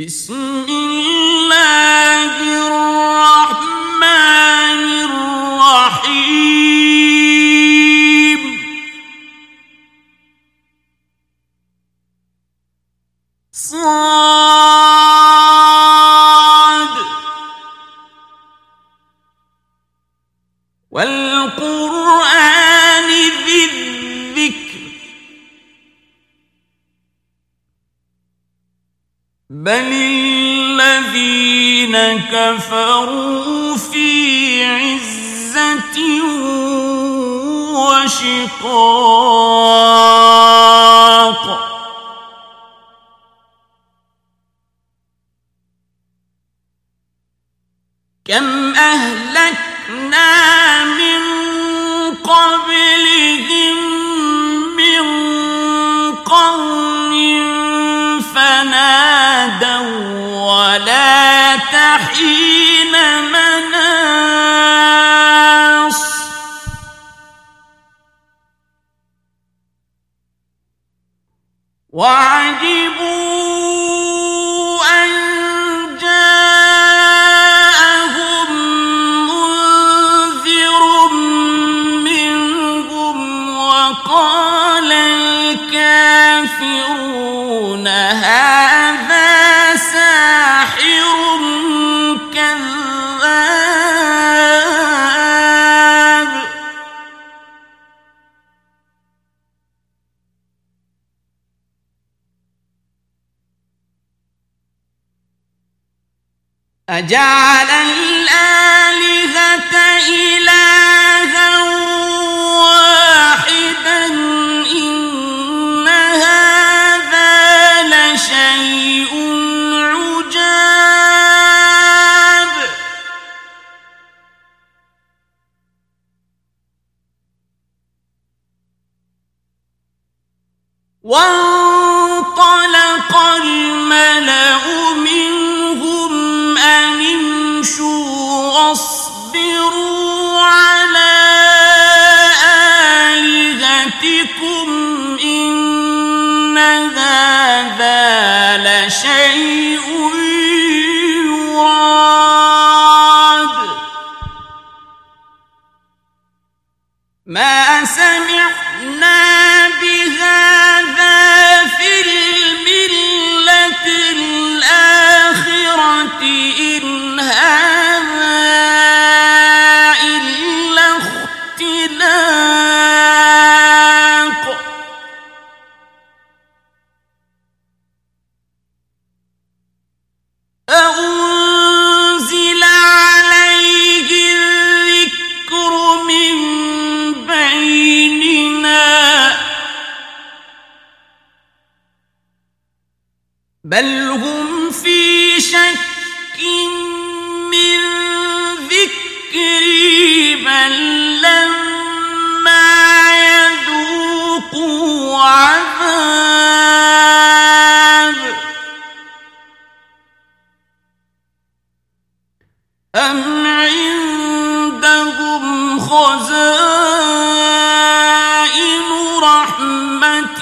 بسم اللہ وعجبوا جعل الآلهة إلها امشوا بل هم في شك من ذكري بل لما يذوقوا عذاب. أم عندهم خزائن رحمة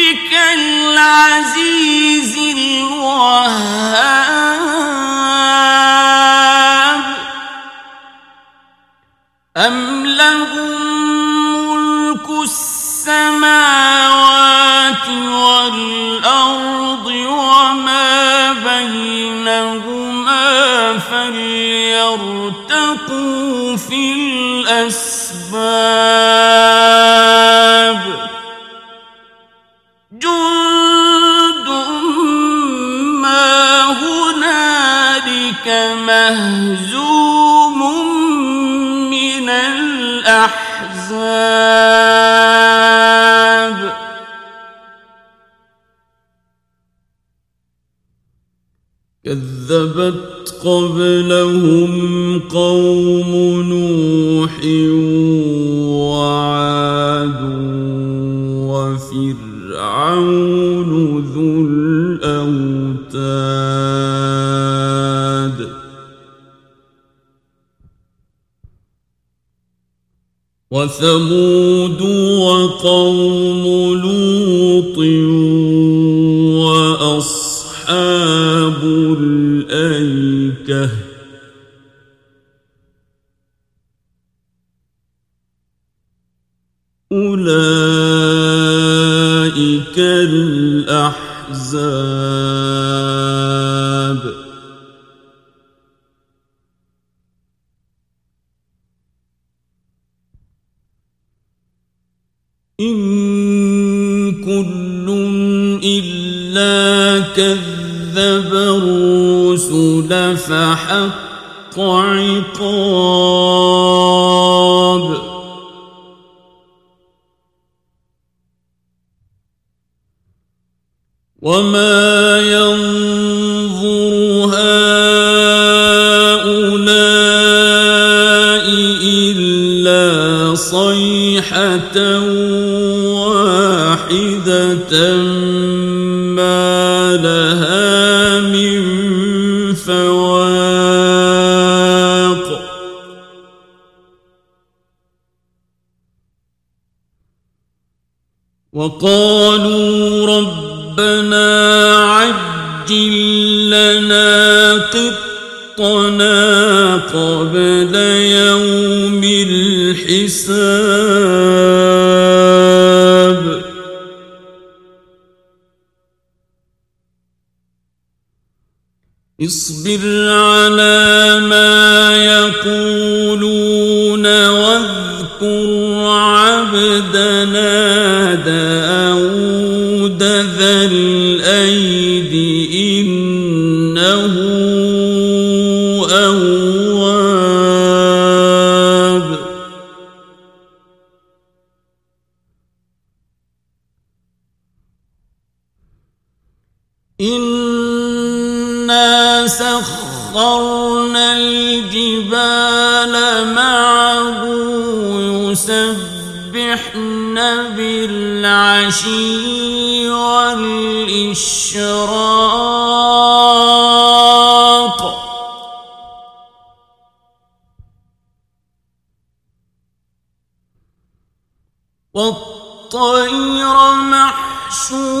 ربك العزيز الوهاب أم لهم ملك السماوات والأرض وما بينهما فليرتقوا في الأسباب مهزوم من الأحزاب. كذبت قبلهم قوم نوح وثمود وقوم لوط وأصحاب الأيكة أولئك الأحزاب كذب الرسل فحق عقاب. وما ينظر هؤلاء إلا صيحة واحدة وقالوا ربنا عجل لنا قطنا قبل يوم الحساب. اصبر على ما إنا سخرنا الجبال معه يسبحن بالعشي والإشراق والطير محشورة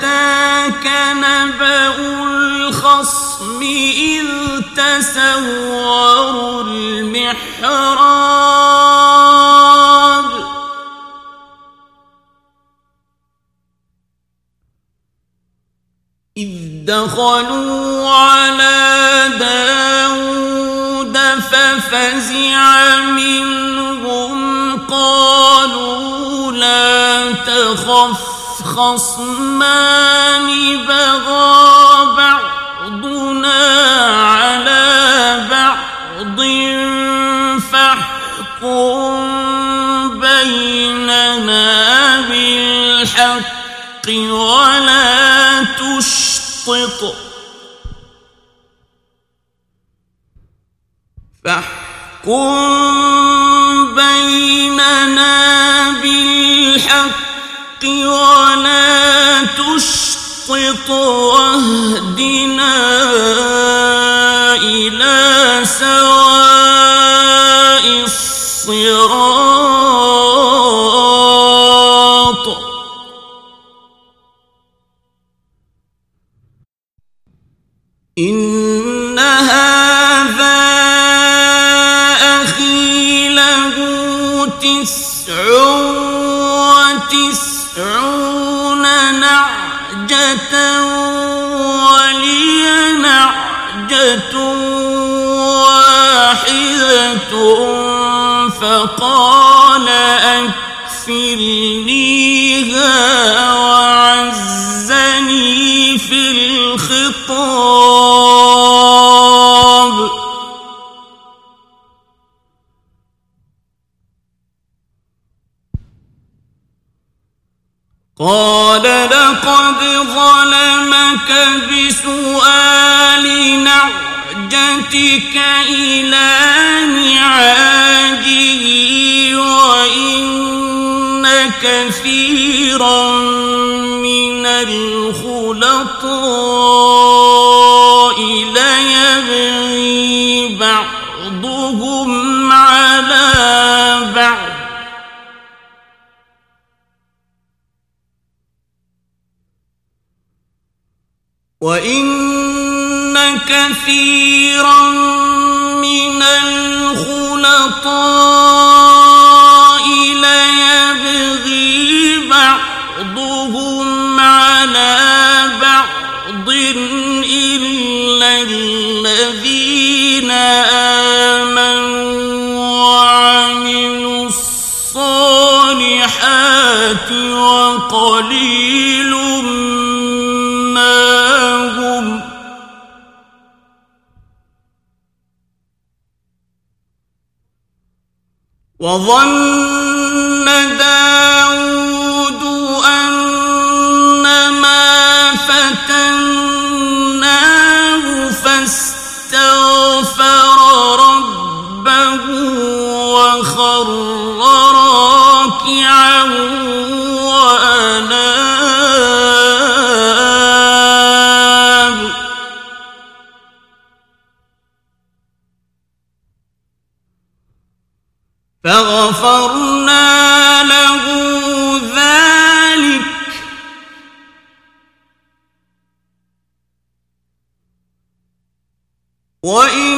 أتاك نبأ الخصم إذ تسوروا المحراب. إذ دخلوا على داود ففزع منهم قالوا لا تخف خصمان بغى بعضنا على بعض فاحكم بيننا بالحق ولا تشطط. فاحكم بيننا بالحق ولا تشطط واهدنا إلى سواء الصراط. إن هذا أخي له تسع وتسع وتسعون نعجة ولي نعجة واحدة فقال قال لقد ظلمك بسؤال نعجتك إلى نعاجه وإن كثيرا من الخلطاء ليبغي بعضهم وَإِنَّ كَثِيرًا مِنَ الْخُلَطَاءِ لَيَبْغِي بَعْضُهُمْ عَلَى بَعْضٍ إِلَّا الَّذِينَ آمَنُوا وَعَمِلُوا الصَّالِحَاتِ وَقَلِيلٌ وظن فغفرنا له ذلك وإن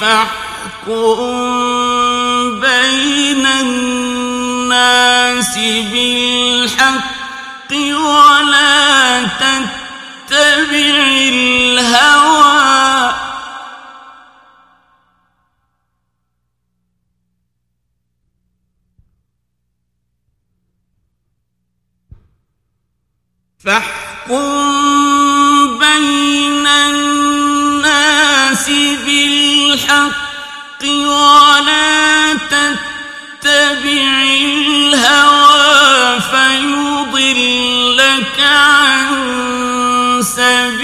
فاحكم بين الناس بالحق ولا تتبع الهوى. فاحكم ولا تتبع الهوى فيضلك عن سبيل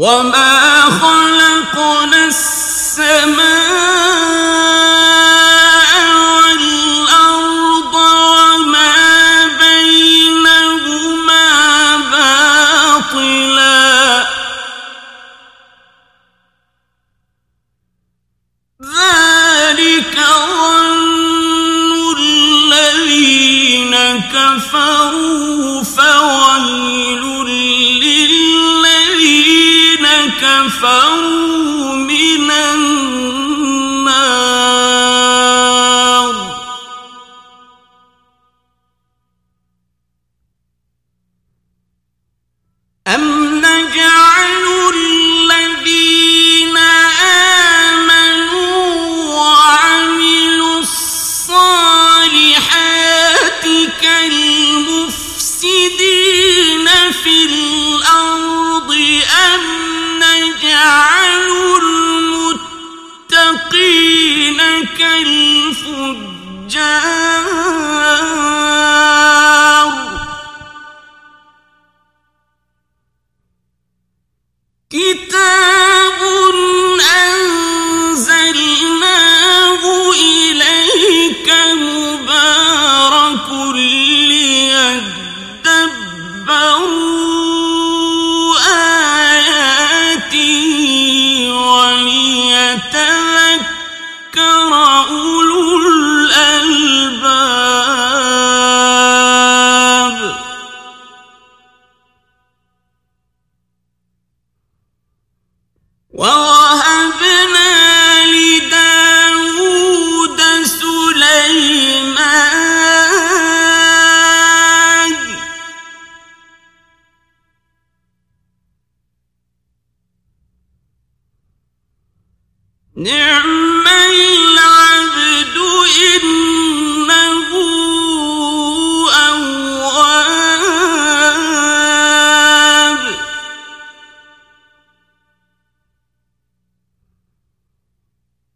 وما خلقنا السماوات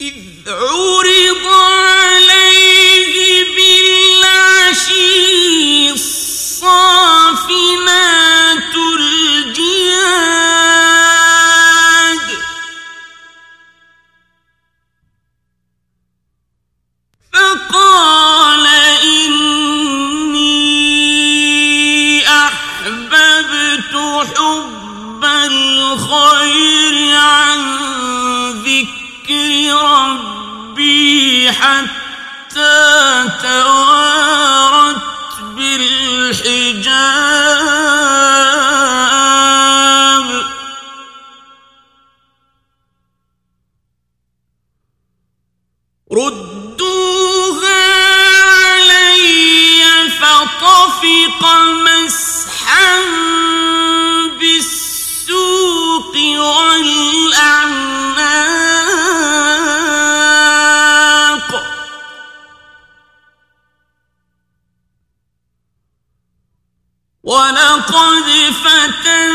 إذ ولقد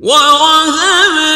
وَوَهَبْنَا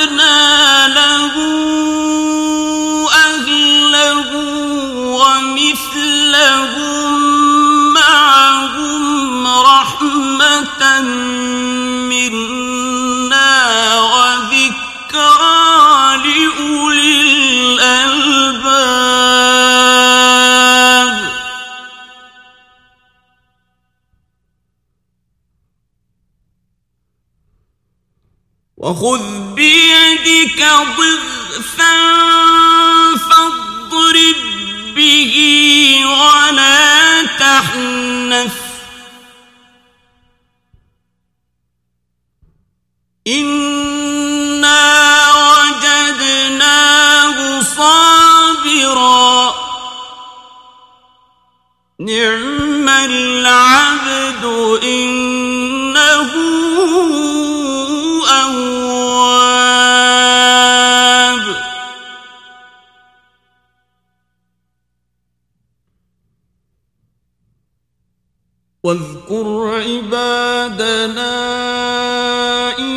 واذكر عبادنا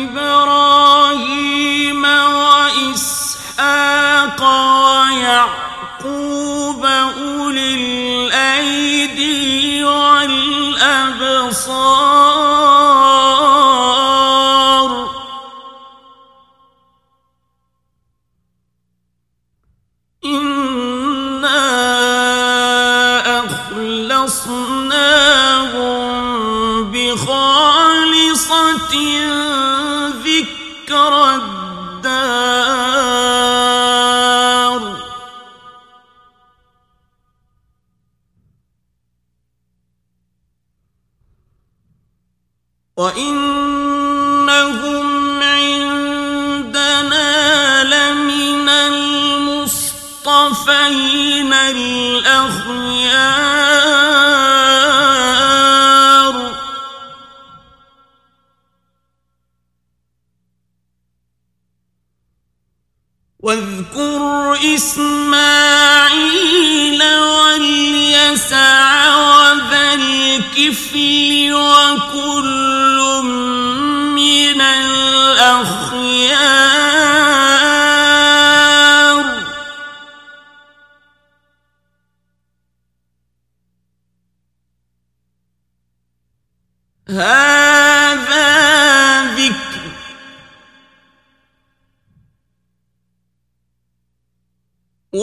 إبراهيم وإسحاق إسماعيل واليسع وذا الكفل وكل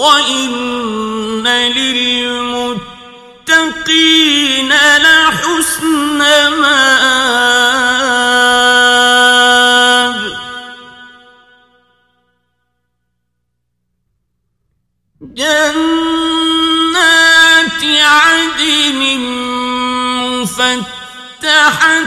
وَإِنَّ لِلْمُتَّقِينَ لَحُسْنَ مَآبٍ. جَنَّاتِ عَدْنٍ مُفَتَّحَةٍ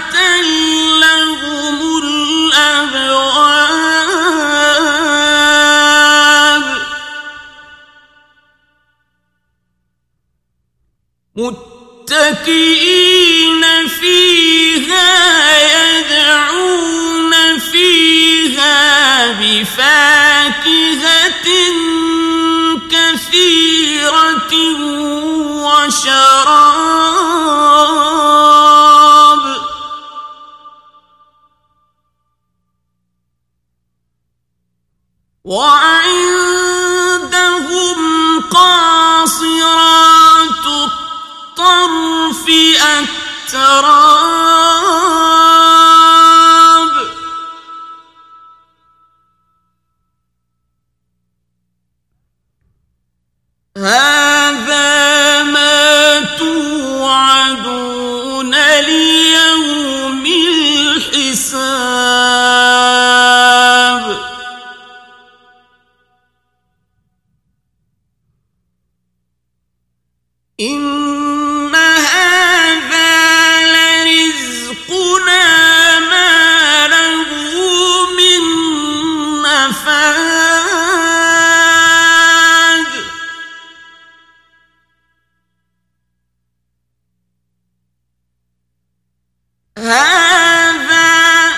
هذا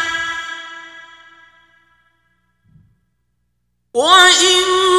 وإن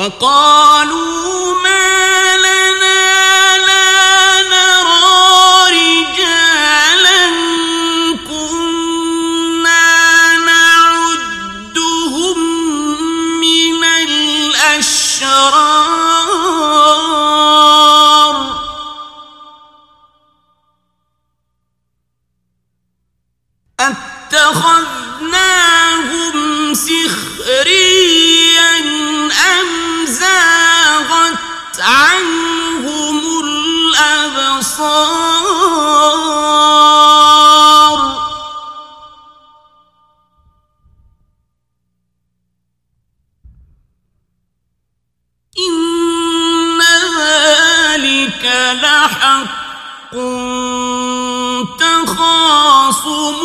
وقال ذَٰلِكَ لَحَقٌّ تَخَاصُمُ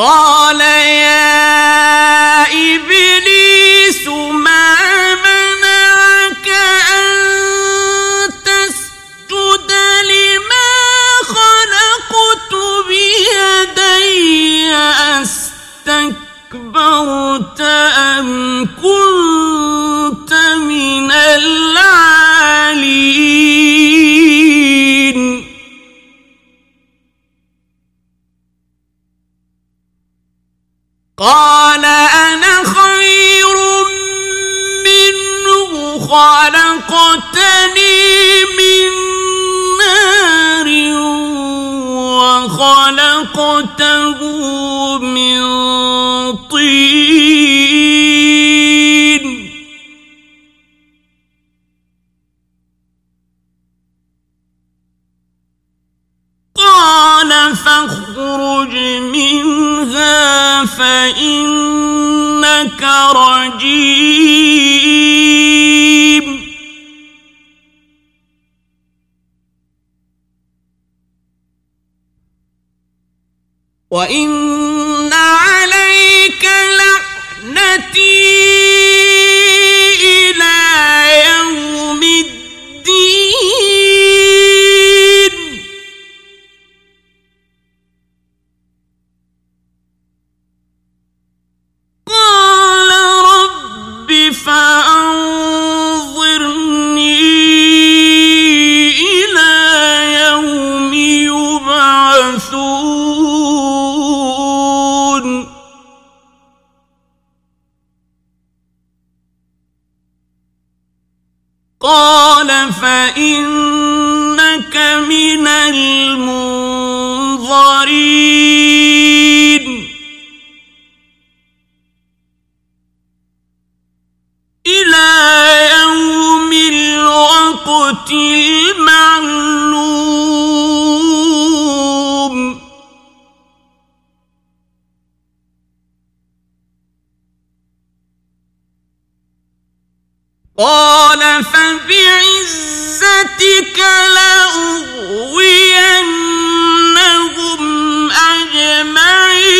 قال رجیم وَإِنَّ لأملأن جهنم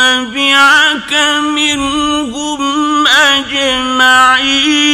تبعك منهم أجمعين